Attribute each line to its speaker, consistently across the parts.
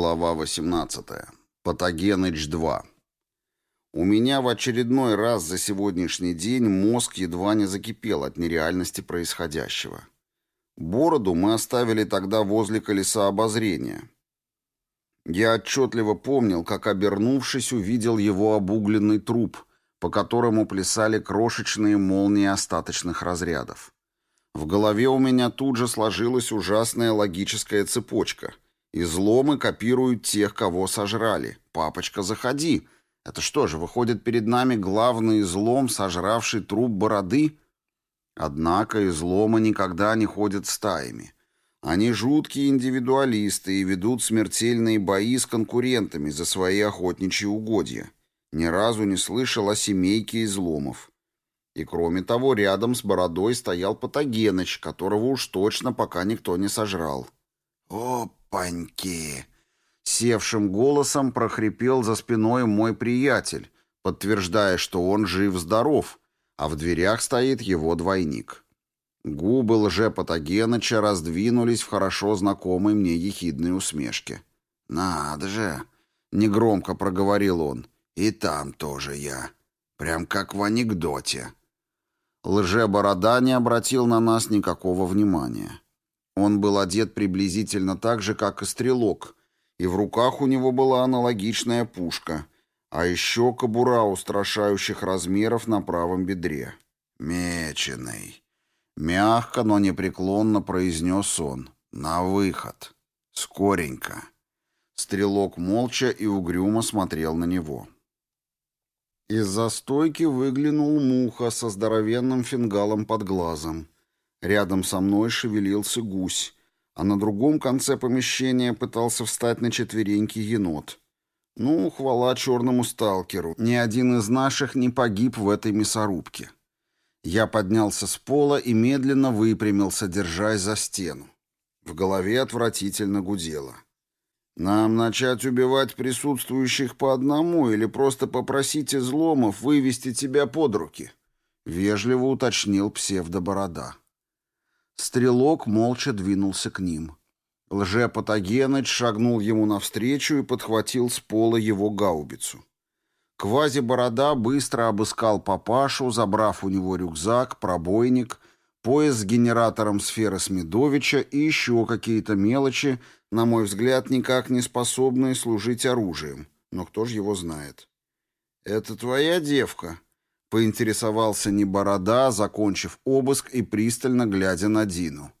Speaker 1: Глава 18. Патогеныч-2. У меня в очередной раз за сегодняшний день мозг едва не закипел от нереальности происходящего. Бороду мы оставили тогда возле колеса обозрения. Я отчетливо помнил, как, обернувшись, увидел его обугленный труп, по которому плясали крошечные молнии остаточных разрядов. В голове у меня тут же сложилась ужасная логическая цепочка — Изломы копируют тех, кого сожрали. Папочка, заходи. Это что же, выходит перед нами главный излом, сожравший труп бороды? Однако изломы никогда не ходят стаями. Они жуткие индивидуалисты и ведут смертельные бои с конкурентами за свои охотничьи угодья. Ни разу не слышал о семейке изломов. И кроме того, рядом с бородой стоял Патогеныч, которого уж точно пока никто не сожрал. «Опаньки!» Севшим голосом прохрипел за спиной мой приятель, подтверждая, что он жив-здоров, а в дверях стоит его двойник. Губы лже-патогеныча раздвинулись в хорошо знакомой мне ехидной усмешке. «Надо же!» — негромко проговорил он. «И там тоже я. Прям как в анекдоте». Лже-борода не обратил на нас никакого внимания. Он был одет приблизительно так же, как и стрелок, и в руках у него была аналогичная пушка, а еще кобура устрашающих размеров на правом бедре. «Меченый!» Мягко, но непреклонно произнес он. «На выход! Скоренько!» Стрелок молча и угрюмо смотрел на него. Из-за стойки выглянул муха со здоровенным фингалом под глазом. Рядом со мной шевелился гусь, а на другом конце помещения пытался встать на четвереньки енот. Ну, хвала черному сталкеру, ни один из наших не погиб в этой мясорубке. Я поднялся с пола и медленно выпрямился, держась за стену. В голове отвратительно гудело. «Нам начать убивать присутствующих по одному или просто попросить изломов вывести тебя под руки?» — вежливо уточнил псевдоборода. Стрелок молча двинулся к ним. Лже-Патогеныч шагнул ему навстречу и подхватил с пола его гаубицу. Квази-борода быстро обыскал папашу, забрав у него рюкзак, пробойник, пояс с генератором сферы Смедовича и еще какие-то мелочи, на мой взгляд, никак не способные служить оружием. Но кто же его знает? «Это твоя девка?» Поинтересовался не борода, закончив обыск и пристально глядя на Дину.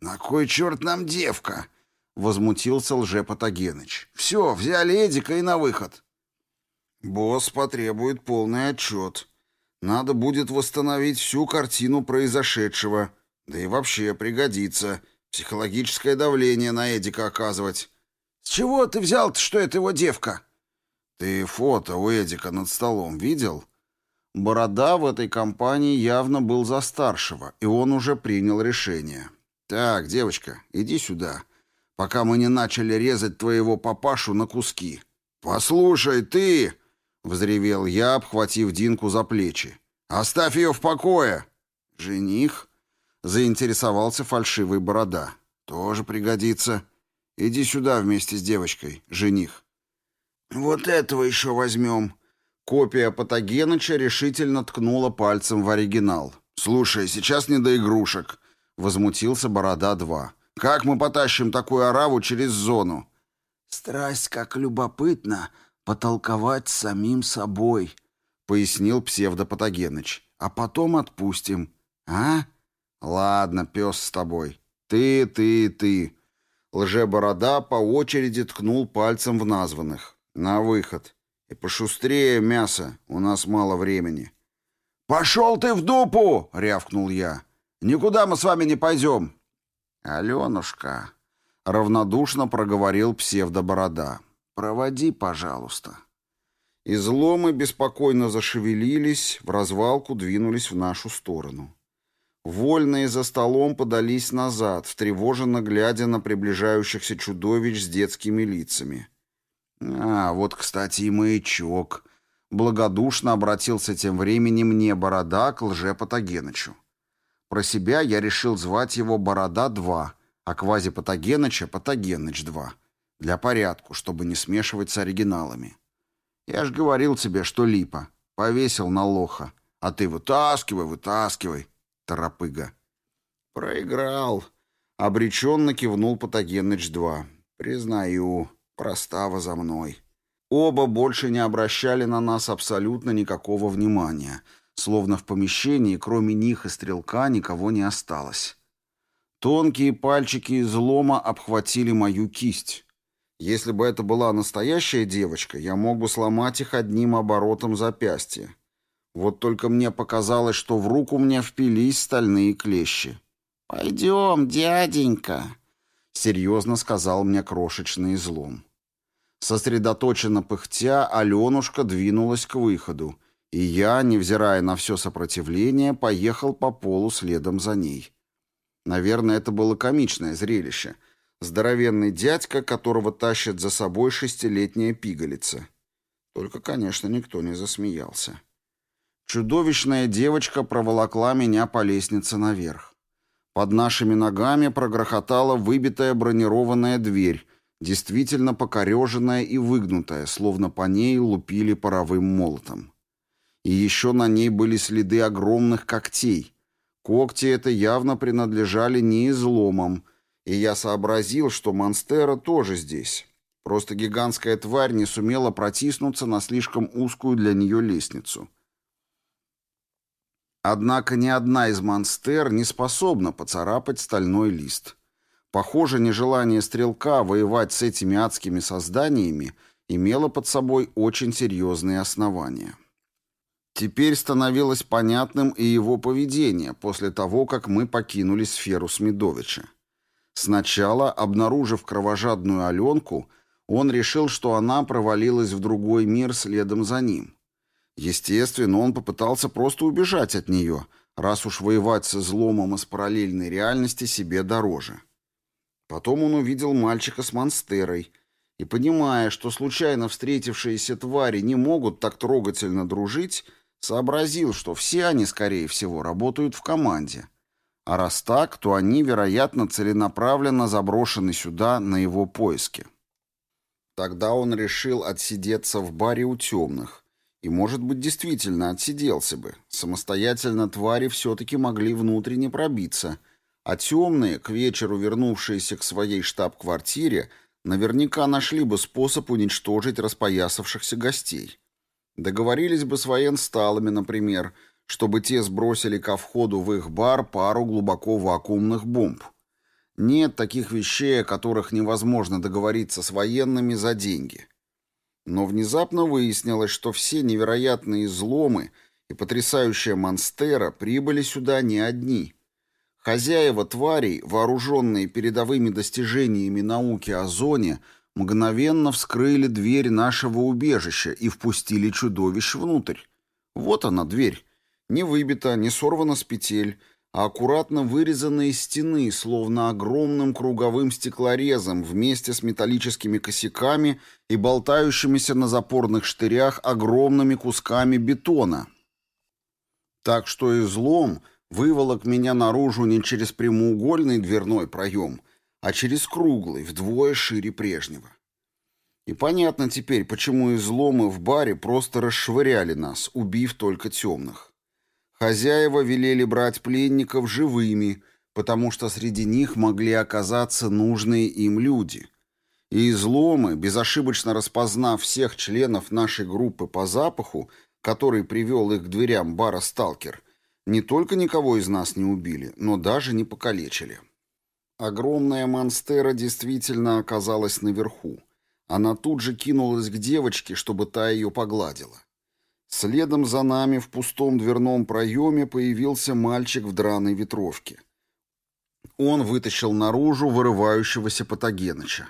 Speaker 1: «На кой черт нам девка?» — возмутился лжепатогеныч. «Все, взяли Эдика и на выход». «Босс потребует полный отчет. Надо будет восстановить всю картину произошедшего. Да и вообще пригодится. Психологическое давление на Эдика оказывать». «С чего ты взял-то, что это его девка?» «Ты фото у Эдика над столом видел?» Борода в этой компании явно был за старшего, и он уже принял решение. «Так, девочка, иди сюда, пока мы не начали резать твоего папашу на куски». «Послушай, ты!» — взревел я, обхватив Динку за плечи. «Оставь ее в покое!» «Жених?» — заинтересовался фальшивый борода. «Тоже пригодится. Иди сюда вместе с девочкой, жених». «Вот этого еще возьмем», Копия Патогеныча решительно ткнула пальцем в оригинал. «Слушай, сейчас не до игрушек», — возмутился Борода-2. «Как мы потащим такую ораву через зону?» «Страсть как любопытно потолковать самим собой», — пояснил псевдопатогеныч. «А потом отпустим. А? Ладно, пес с тобой. Ты, ты, ты». Лже-борода по очереди ткнул пальцем в названных. «На выход». И пошустрее мясо, у нас мало времени. «Пошел ты в дупу!» — рявкнул я. «Никуда мы с вами не пойдем!» «Аленушка!» — равнодушно проговорил псевдоборода. «Проводи, пожалуйста». Изломы беспокойно зашевелились, в развалку двинулись в нашу сторону. Вольные за столом подались назад, встревоженно глядя на приближающихся чудовищ с детскими лицами. А, вот, кстати, и маячок. Благодушно обратился тем временем не Борода к лже-патогенычу. Про себя я решил звать его Борода-2, а квази-патогеныча Патогеныч-2. Для порядку, чтобы не смешивать с оригиналами. Я ж говорил тебе, что липа. Повесил на лоха. А ты вытаскивай, вытаскивай, торопыга. Проиграл. Обреченно кивнул Патогеныч-2. Признаю, простава за мной. Оба больше не обращали на нас абсолютно никакого внимания, словно в помещении, кроме них и стрелка, никого не осталось. Тонкие пальчики излома обхватили мою кисть. Если бы это была настоящая девочка, я мог бы сломать их одним оборотом запястья. Вот только мне показалось, что в руку мне впились стальные клещи. «Пойдем, дяденька», — серьезно сказал мне крошечный излом. Сосредоточенно пыхтя, Аленушка двинулась к выходу, и я, невзирая на все сопротивление, поехал по полу следом за ней. Наверное, это было комичное зрелище — Здоровенный дядька, которого тащит за собой шестилетняя пигалица. Только, конечно, никто не засмеялся. Чудовищная девочка проволокла меня по лестнице наверх. Под нашими ногами прогрохотала выбитая бронированная дверь, действительно покореженная и выгнутая, словно по ней лупили паровым молотом. И еще на ней были следы огромных когтей. Когти это явно принадлежали не изломам, и я сообразил, что Монстера тоже здесь. Просто гигантская тварь не сумела протиснуться на слишком узкую для нее лестницу. Однако ни одна из монстер не способна поцарапать стальной лист. Похоже, нежелание стрелка воевать с этими адскими созданиями имело под собой очень серьезные основания. Теперь становилось понятным и его поведение после того, как мы покинули сферу Смедовича. Сначала, обнаружив кровожадную Аленку, он решил, что она провалилась в другой мир следом за ним. Естественно, он попытался просто убежать от нее, раз уж воевать со зломом из параллельной реальности себе дороже. Потом он увидел мальчика с монстерой и, понимая, что случайно встретившиеся твари не могут так трогательно дружить, сообразил, что все они, скорее всего, работают в команде. А раз так, то они, вероятно, целенаправленно заброшены сюда на его поиски. Тогда он решил отсидеться в баре у темных. И, может быть, действительно отсиделся бы. Самостоятельно твари все-таки могли внутренне пробиться. А темные, к вечеру вернувшиеся к своей штаб-квартире, наверняка нашли бы способ уничтожить распоясавшихся гостей. Договорились бы с военсталами, например, чтобы те сбросили ко входу в их бар пару глубоко вакуумных бомб. Нет таких вещей, о которых невозможно договориться с военными за деньги. Но внезапно выяснилось, что все невероятные изломы и потрясающая Монстера прибыли сюда не одни. Хозяева тварей, вооруженные передовыми достижениями науки о зоне, мгновенно вскрыли дверь нашего убежища и впустили чудовищ внутрь. Вот она, дверь, не выбита, не сорвана с петель, а аккуратно вырезана из стены, словно огромным круговым стеклорезом вместе с металлическими косяками и болтающимися на запорных штырях огромными кусками бетона. Так что излом выволок меня наружу не через прямоугольный дверной проем, а через круглый, вдвое шире прежнего. И понятно теперь, почему изломы в баре просто расшвыряли нас, убив только темных. Хозяева велели брать пленников живыми, потому что среди них могли оказаться нужные им люди. И изломы, безошибочно распознав всех членов нашей группы по запаху, который привел их к дверям бара «Сталкер», не только никого из нас не убили, но даже не покалечили. Огромная монстера действительно оказалась наверху. Она тут же кинулась к девочке, чтобы та ее погладила. Следом за нами в пустом дверном проеме появился мальчик в драной ветровке. Он вытащил наружу вырывающегося Патогеныча.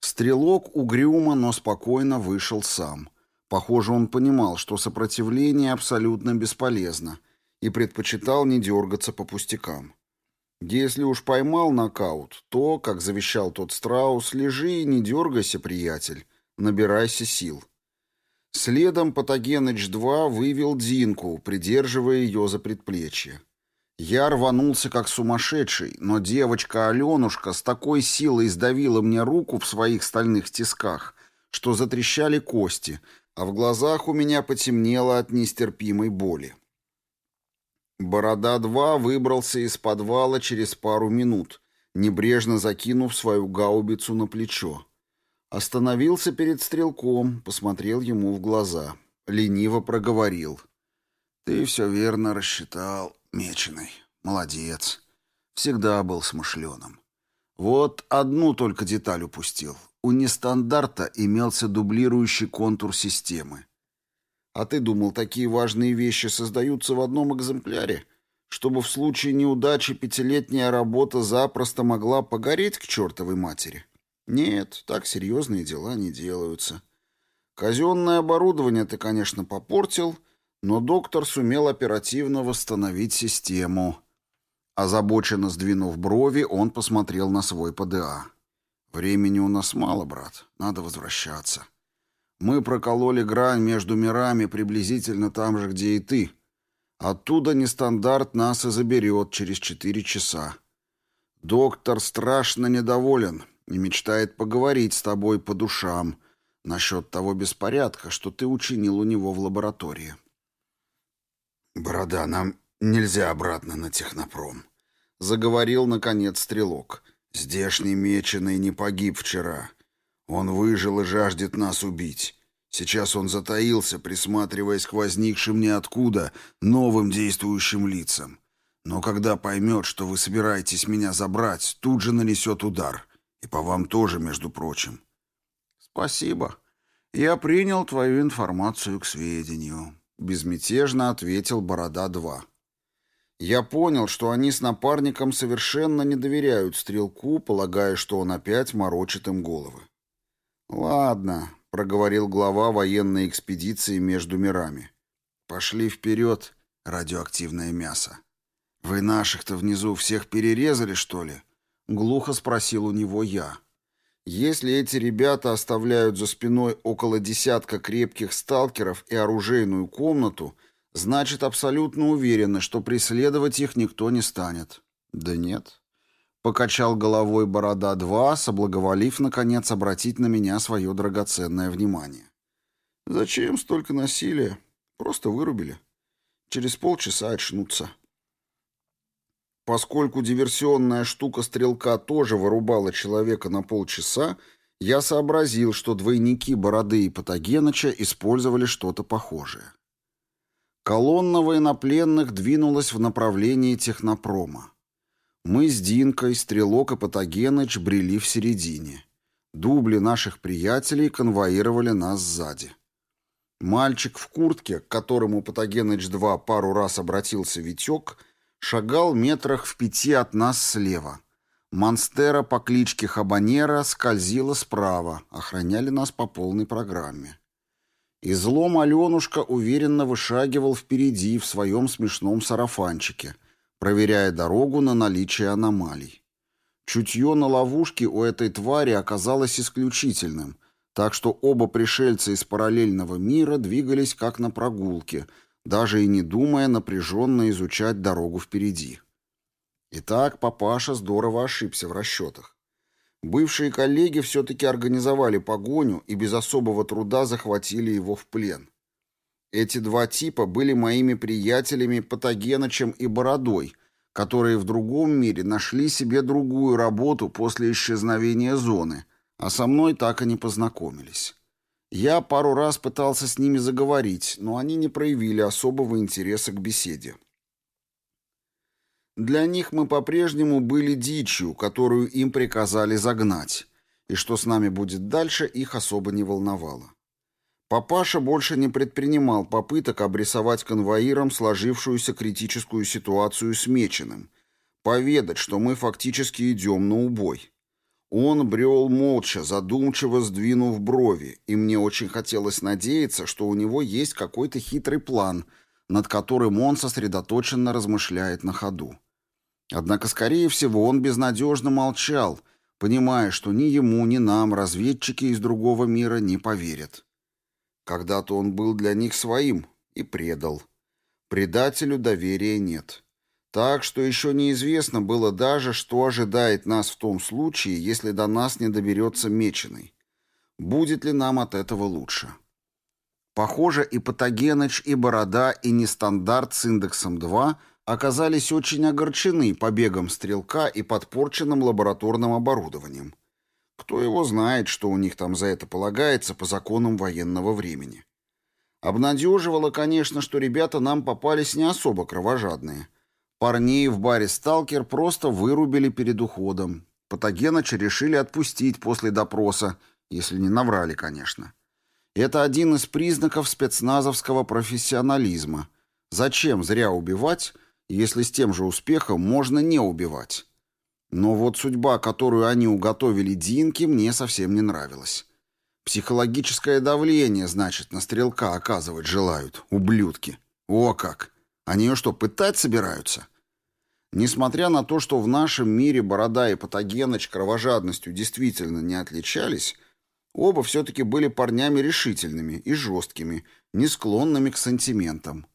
Speaker 1: Стрелок угрюмо, но спокойно вышел сам. Похоже, он понимал, что сопротивление абсолютно бесполезно, и предпочитал не дергаться по пустякам. Если уж поймал нокаут, то, как завещал тот страус, лежи и не дергайся, приятель, набирайся сил. Следом Патогеныч-2 вывел Динку, придерживая ее за предплечье. Я рванулся как сумасшедший, но девочка Аленушка с такой силой сдавила мне руку в своих стальных тисках, что затрещали кости, а в глазах у меня потемнело от нестерпимой боли. Борода-2 выбрался из подвала через пару минут, небрежно закинув свою гаубицу на плечо. Остановился перед стрелком, посмотрел ему в глаза. Лениво проговорил. «Ты все верно рассчитал, Меченый. Молодец. Всегда был смышленым. Вот одну только деталь упустил. У нестандарта имелся дублирующий контур системы. А ты думал, такие важные вещи создаются в одном экземпляре, чтобы в случае неудачи пятилетняя работа запросто могла погореть к чертовой матери? Нет, так серьезные дела не делаются. Казенное оборудование ты, конечно, попортил, но доктор сумел оперативно восстановить систему. Озабоченно сдвинув брови, он посмотрел на свой ПДА. «Времени у нас мало, брат. Надо возвращаться». Мы прокололи грань между мирами приблизительно там же, где и ты. Оттуда нестандарт нас и заберет через четыре часа. Доктор страшно недоволен и мечтает поговорить с тобой по душам насчет того беспорядка, что ты учинил у него в лаборатории. «Борода, нам нельзя обратно на технопром», — заговорил, наконец, стрелок. «Здешний меченый не погиб вчера. Он выжил и жаждет нас убить. Сейчас он затаился, присматриваясь к возникшим ниоткуда новым действующим лицам. Но когда поймет, что вы собираетесь меня забрать, тут же нанесет удар. И по вам тоже, между прочим. Спасибо. Я принял твою информацию к сведению. Безмятежно ответил Борода-2. Я понял, что они с напарником совершенно не доверяют стрелку, полагая, что он опять морочит им головы. «Ладно», — проговорил глава военной экспедиции между мирами. «Пошли вперед, радиоактивное мясо». «Вы наших-то внизу всех перерезали, что ли?» — глухо спросил у него я. «Если эти ребята оставляют за спиной около десятка крепких сталкеров и оружейную комнату, значит, абсолютно уверены, что преследовать их никто не станет». «Да нет», Покачал головой Борода-2, соблаговолив, наконец, обратить на меня свое драгоценное внимание. «Зачем столько насилия? Просто вырубили. Через полчаса очнутся». Поскольку диверсионная штука стрелка тоже вырубала человека на полчаса, я сообразил, что двойники Бороды и Патогеныча использовали что-то похожее. Колонна военнопленных двинулась в направлении технопрома. Мы с Динкой, Стрелок и Патогеныч брели в середине. Дубли наших приятелей конвоировали нас сзади. Мальчик в куртке, к которому Патогеныч-2 пару раз обратился Витек, шагал метрах в пяти от нас слева. Монстера по кличке Хабанера скользила справа, охраняли нас по полной программе. Излом Аленушка уверенно вышагивал впереди в своем смешном сарафанчике — проверяя дорогу на наличие аномалий. Чутье на ловушке у этой твари оказалось исключительным, так что оба пришельца из параллельного мира двигались как на прогулке, даже и не думая напряженно изучать дорогу впереди. Итак, папаша здорово ошибся в расчетах. Бывшие коллеги все-таки организовали погоню и без особого труда захватили его в плен. Эти два типа были моими приятелями Патогенычем и Бородой, которые в другом мире нашли себе другую работу после исчезновения зоны, а со мной так и не познакомились. Я пару раз пытался с ними заговорить, но они не проявили особого интереса к беседе. Для них мы по-прежнему были дичью, которую им приказали загнать, и что с нами будет дальше, их особо не волновало. Папаша больше не предпринимал попыток обрисовать конвоирам сложившуюся критическую ситуацию с Меченым, поведать, что мы фактически идем на убой. Он брел молча, задумчиво сдвинув брови, и мне очень хотелось надеяться, что у него есть какой-то хитрый план, над которым он сосредоточенно размышляет на ходу. Однако, скорее всего, он безнадежно молчал, понимая, что ни ему, ни нам разведчики из другого мира не поверят. Когда-то он был для них своим и предал. Предателю доверия нет. Так что еще неизвестно было даже, что ожидает нас в том случае, если до нас не доберется Меченый. Будет ли нам от этого лучше? Похоже, и Патогеныч, и Борода, и Нестандарт с индексом 2 оказались очень огорчены побегом стрелка и подпорченным лабораторным оборудованием. Кто его знает, что у них там за это полагается по законам военного времени. Обнадеживало, конечно, что ребята нам попались не особо кровожадные. Парней в баре «Сталкер» просто вырубили перед уходом. Патогеныча решили отпустить после допроса, если не наврали, конечно. Это один из признаков спецназовского профессионализма. Зачем зря убивать, если с тем же успехом можно не убивать? Но вот судьба, которую они уготовили Динке, мне совсем не нравилась. Психологическое давление, значит, на стрелка оказывать желают, ублюдки. О как! Они ее что, пытать собираются? Несмотря на то, что в нашем мире Борода и Патогеныч кровожадностью действительно не отличались, оба все-таки были парнями решительными и жесткими, не склонными к сантиментам.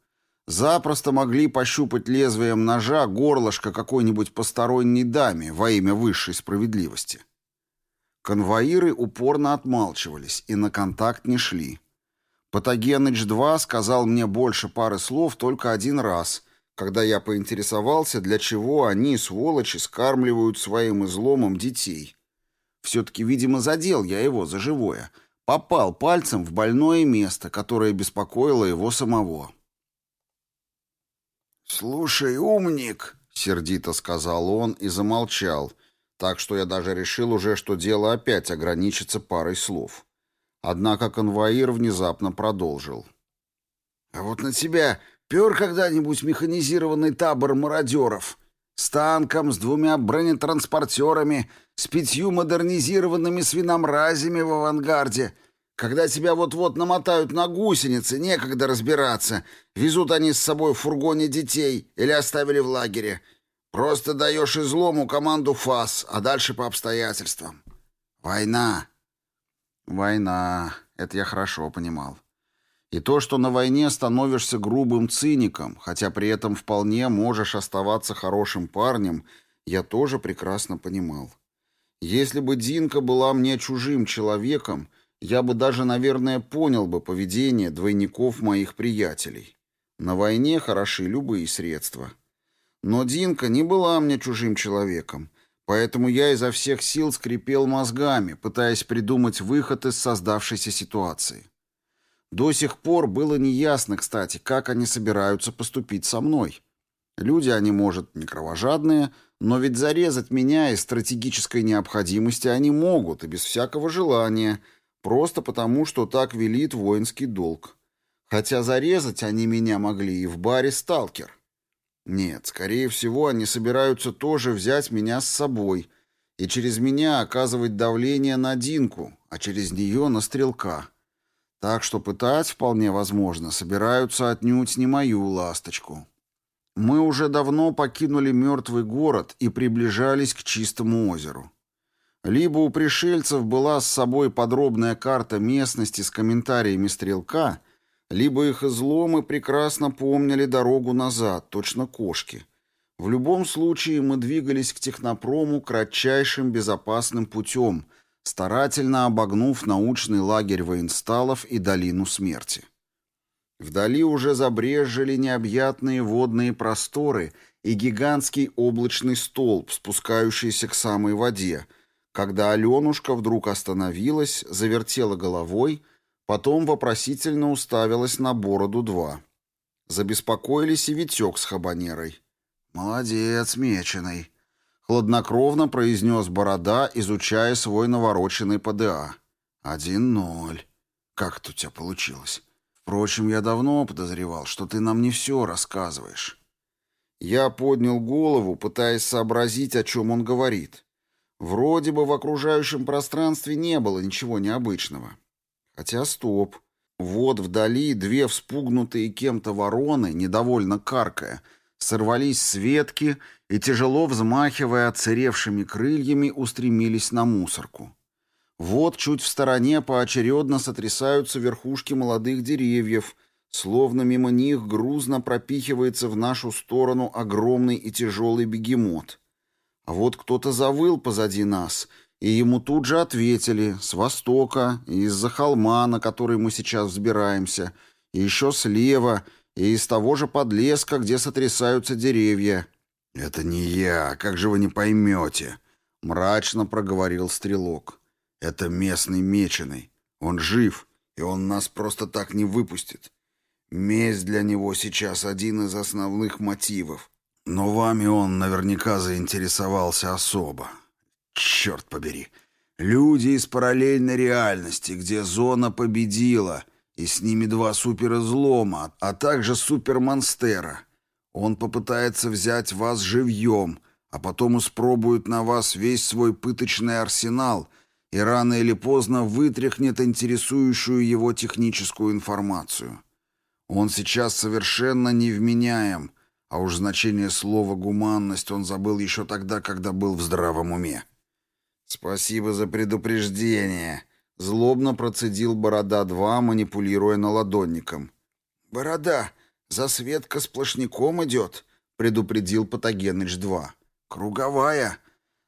Speaker 1: Запросто могли пощупать лезвием ножа горлышко какой-нибудь посторонней даме во имя высшей справедливости. Конвоиры упорно отмалчивались и на контакт не шли. Патогеныч-2 сказал мне больше пары слов только один раз, когда я поинтересовался, для чего они, сволочи, скармливают своим изломом детей. Все-таки, видимо, задел я его за живое. Попал пальцем в больное место, которое беспокоило его самого. «Слушай, умник!» — сердито сказал он и замолчал, так что я даже решил уже, что дело опять ограничится парой слов. Однако конвоир внезапно продолжил. «А вот на тебя пер когда-нибудь механизированный табор мародеров? С танком, с двумя бронетранспортерами, с пятью модернизированными свиномразями в авангарде. Когда тебя вот-вот намотают на гусеницы, некогда разбираться. Везут они с собой в фургоне детей или оставили в лагере. Просто даешь излому команду ФАС, а дальше по обстоятельствам. Война. Война. Это я хорошо понимал. И то, что на войне становишься грубым циником, хотя при этом вполне можешь оставаться хорошим парнем, я тоже прекрасно понимал. Если бы Динка была мне чужим человеком, я бы даже, наверное, понял бы поведение двойников моих приятелей. На войне хороши любые средства. Но Динка не была мне чужим человеком, поэтому я изо всех сил скрипел мозгами, пытаясь придумать выход из создавшейся ситуации. До сих пор было неясно, кстати, как они собираются поступить со мной. Люди они, может, не кровожадные, но ведь зарезать меня из стратегической необходимости они могут, и без всякого желания, просто потому, что так велит воинский долг. Хотя зарезать они меня могли и в баре «Сталкер». Нет, скорее всего, они собираются тоже взять меня с собой и через меня оказывать давление на Динку, а через нее на Стрелка. Так что пытать, вполне возможно, собираются отнюдь не мою ласточку. Мы уже давно покинули мертвый город и приближались к чистому озеру. Либо у пришельцев была с собой подробная карта местности с комментариями стрелка, либо их изломы прекрасно помнили дорогу назад, точно кошки. В любом случае мы двигались к технопрому кратчайшим безопасным путем, старательно обогнув научный лагерь воинсталов и долину смерти. Вдали уже забрежжили необъятные водные просторы и гигантский облачный столб, спускающийся к самой воде, когда Аленушка вдруг остановилась, завертела головой, потом вопросительно уставилась на бороду-2. Забеспокоились и Витек с хабанерой. «Молодец, меченый», — хладнокровно произнес Борода, изучая свой навороченный ПДА. «Один ноль. Как это у тебя получилось?» Впрочем, я давно подозревал, что ты нам не все рассказываешь. Я поднял голову, пытаясь сообразить, о чем он говорит. Вроде бы в окружающем пространстве не было ничего необычного. Хотя стоп. Вот вдали две вспугнутые кем-то вороны, недовольно каркая, сорвались с ветки и, тяжело взмахивая отсыревшими крыльями, устремились на мусорку. Вот чуть в стороне поочередно сотрясаются верхушки молодых деревьев, словно мимо них грузно пропихивается в нашу сторону огромный и тяжелый бегемот. А вот кто-то завыл позади нас, и ему тут же ответили с востока, из-за холма, на который мы сейчас взбираемся, и еще слева, и из того же подлеска, где сотрясаются деревья. «Это не я, как же вы не поймете?» — мрачно проговорил стрелок. «Это местный меченый. Он жив, и он нас просто так не выпустит. Месть для него сейчас один из основных мотивов. Но вами он наверняка заинтересовался особо. Черт побери. Люди из параллельной реальности, где зона победила, и с ними два суперизлома, а также супермонстера. Он попытается взять вас живьем, а потом испробует на вас весь свой пыточный арсенал и рано или поздно вытряхнет интересующую его техническую информацию. Он сейчас совершенно невменяем, а уж значение слова «гуманность» он забыл еще тогда, когда был в здравом уме. «Спасибо за предупреждение», — злобно процедил Борода-2, манипулируя наладонником. «Борода, засветка сплошняком идет», — предупредил Патогеныч-2. «Круговая.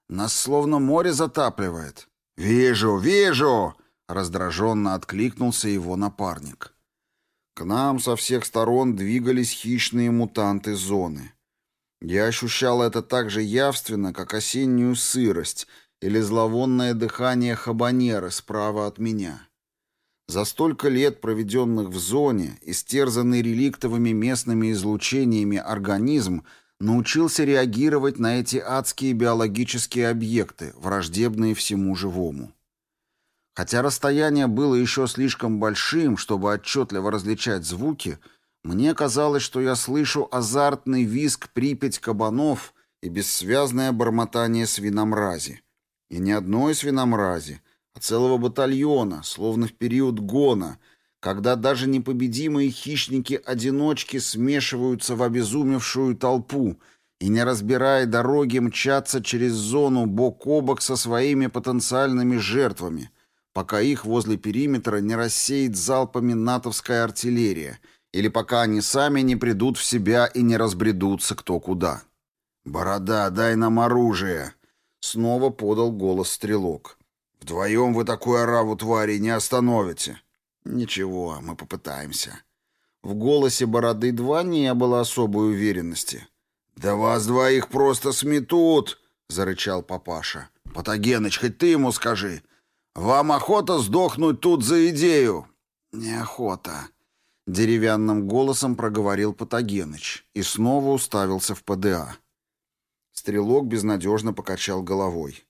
Speaker 1: Нас словно море затапливает». «Вижу, вижу!» — раздраженно откликнулся его напарник. К нам со всех сторон двигались хищные мутанты зоны. Я ощущал это так же явственно, как осеннюю сырость или зловонное дыхание хабанера справа от меня. За столько лет, проведенных в зоне, истерзанный реликтовыми местными излучениями организм научился реагировать на эти адские биологические объекты, враждебные всему живому. Хотя расстояние было еще слишком большим, чтобы отчетливо различать звуки, мне казалось, что я слышу азартный визг Припять кабанов и бессвязное бормотание свиномрази. И не одной свиномрази, а целого батальона, словно в период гона, когда даже непобедимые хищники-одиночки смешиваются в обезумевшую толпу и, не разбирая дороги, мчатся через зону бок о бок со своими потенциальными жертвами — пока их возле периметра не рассеет залпами натовская артиллерия или пока они сами не придут в себя и не разбредутся кто куда. «Борода, дай нам оружие!» — снова подал голос стрелок. «Вдвоем вы такую ораву твари не остановите». «Ничего, мы попытаемся». В голосе Бороды-2 не было особой уверенности. «Да вас двоих просто сметут!» — зарычал папаша. «Патогеныч, хоть ты ему скажи. «Вам охота сдохнуть тут за идею?» «Неохота», — деревянным голосом проговорил Патогеныч и снова уставился в ПДА. Стрелок безнадежно покачал головой.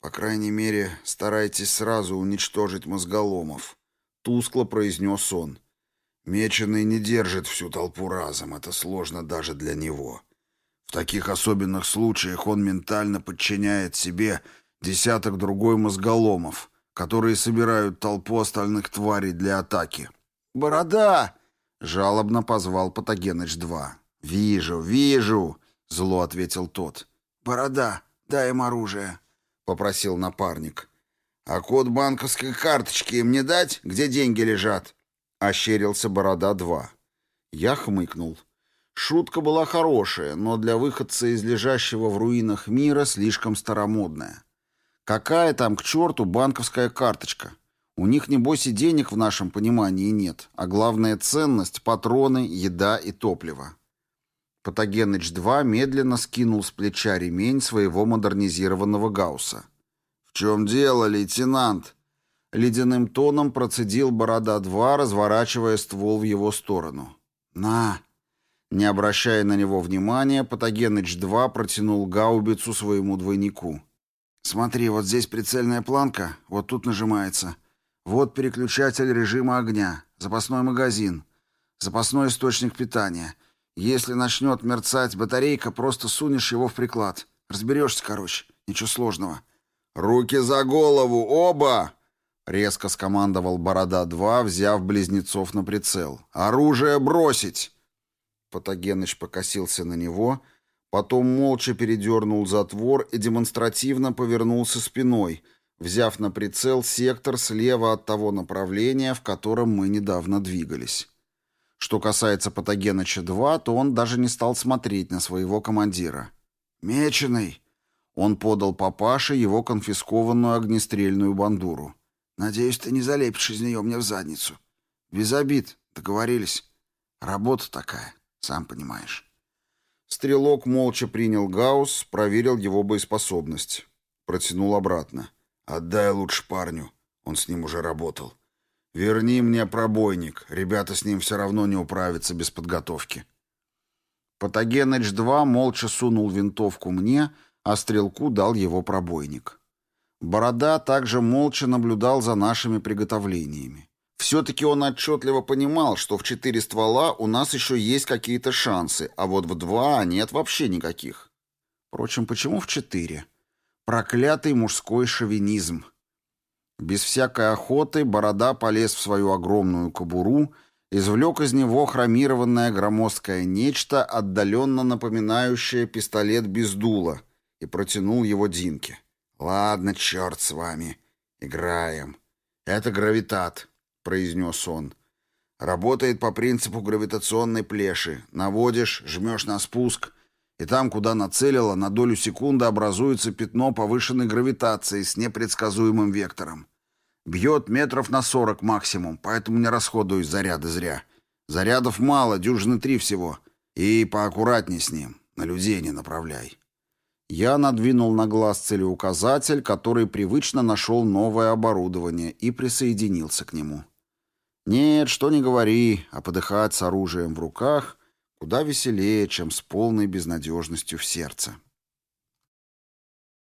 Speaker 1: «По крайней мере, старайтесь сразу уничтожить мозголомов», — тускло произнес он. «Меченый не держит всю толпу разом, это сложно даже для него. В таких особенных случаях он ментально подчиняет себе десяток другой мозголомов, которые собирают толпу остальных тварей для атаки. «Борода!» — жалобно позвал Патогеныч-2. «Вижу, вижу!» — зло ответил тот. «Борода, дай им оружие!» — попросил напарник. «А код банковской карточки им не дать, где деньги лежат?» — ощерился Борода-2. Я хмыкнул. Шутка была хорошая, но для выходца из лежащего в руинах мира слишком старомодная. Какая там к черту банковская карточка? У них, небось, и денег в нашем понимании нет, а главная ценность — патроны, еда и топливо. Патогеныч-2 медленно скинул с плеча ремень своего модернизированного гаусса. «В чем дело, лейтенант?» Ледяным тоном процедил Борода-2, разворачивая ствол в его сторону. «На!» Не обращая на него внимания, Патогеныч-2 протянул гаубицу своему двойнику. Смотри, вот здесь прицельная планка, вот тут нажимается. Вот переключатель режима огня, запасной магазин, запасной источник питания. Если начнет мерцать батарейка, просто сунешь его в приклад. Разберешься, короче, ничего сложного. «Руки за голову, оба!» Резко скомандовал Борода-2, взяв близнецов на прицел. «Оружие бросить!» Патогеныч покосился на него Потом молча передернул затвор и демонстративно повернулся спиной, взяв на прицел сектор слева от того направления, в котором мы недавно двигались. Что касается Патогеныча-2, то он даже не стал смотреть на своего командира. «Меченый!» Он подал папаше его конфискованную огнестрельную бандуру. «Надеюсь, ты не залепишь из нее мне в задницу. Без обид, договорились. Работа такая, сам понимаешь». Стрелок молча принял гаусс, проверил его боеспособность. Протянул обратно. «Отдай лучше парню. Он с ним уже работал. Верни мне пробойник. Ребята с ним все равно не управятся без подготовки». Патогеныч-2 молча сунул винтовку мне, а стрелку дал его пробойник. Борода также молча наблюдал за нашими приготовлениями. Все-таки он отчетливо понимал, что в четыре ствола у нас еще есть какие-то шансы, а вот в два нет вообще никаких. Впрочем, почему в четыре? Проклятый мужской шовинизм. Без всякой охоты Борода полез в свою огромную кобуру, извлек из него хромированное громоздкое нечто, отдаленно напоминающее пистолет без дула — и протянул его Динке. «Ладно, черт с вами. Играем. Это гравитат», — произнес он. «Работает по принципу гравитационной плеши. Наводишь, жмешь на спуск, и там, куда нацелила, на долю секунды образуется пятно повышенной гравитации с непредсказуемым вектором. Бьет метров на сорок максимум, поэтому не расходуюсь заряды зря. Зарядов мало, дюжины три всего. И поаккуратней с ним, на людей не направляй». Я надвинул на глаз целеуказатель, который привычно нашел новое оборудование и присоединился к нему. Нет, что не говори, а подыхать с оружием в руках куда веселее, чем с полной безнадежностью в сердце.